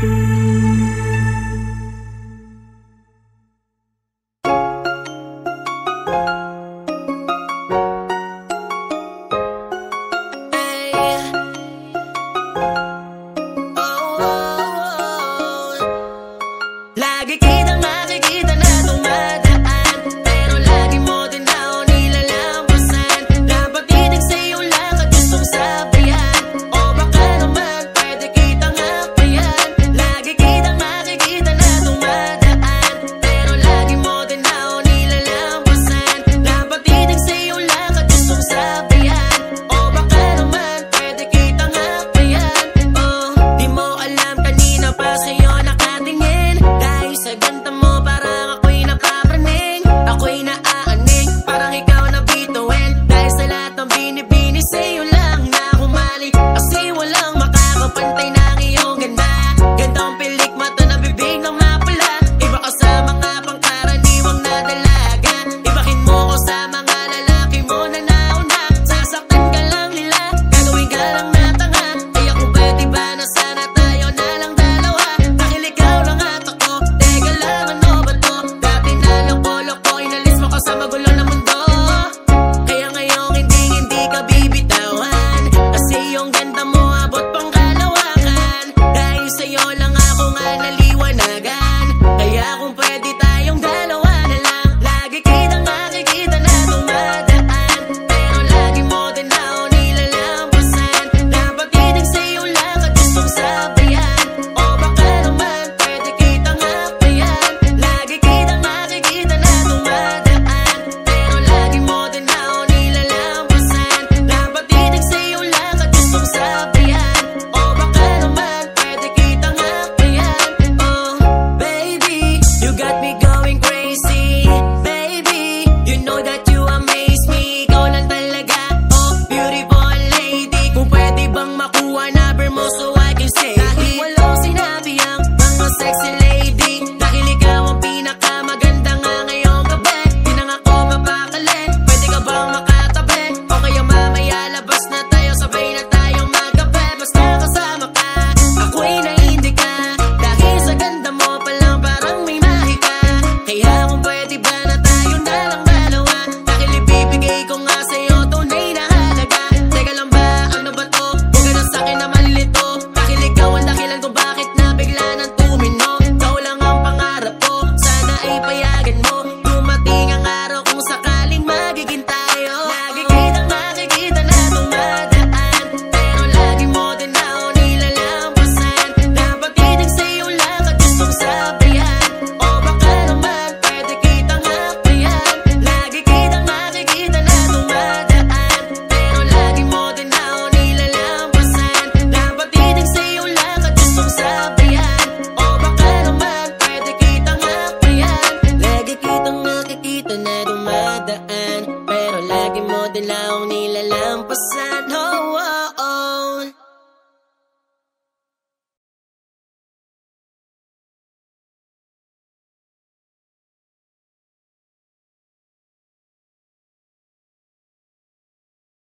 Música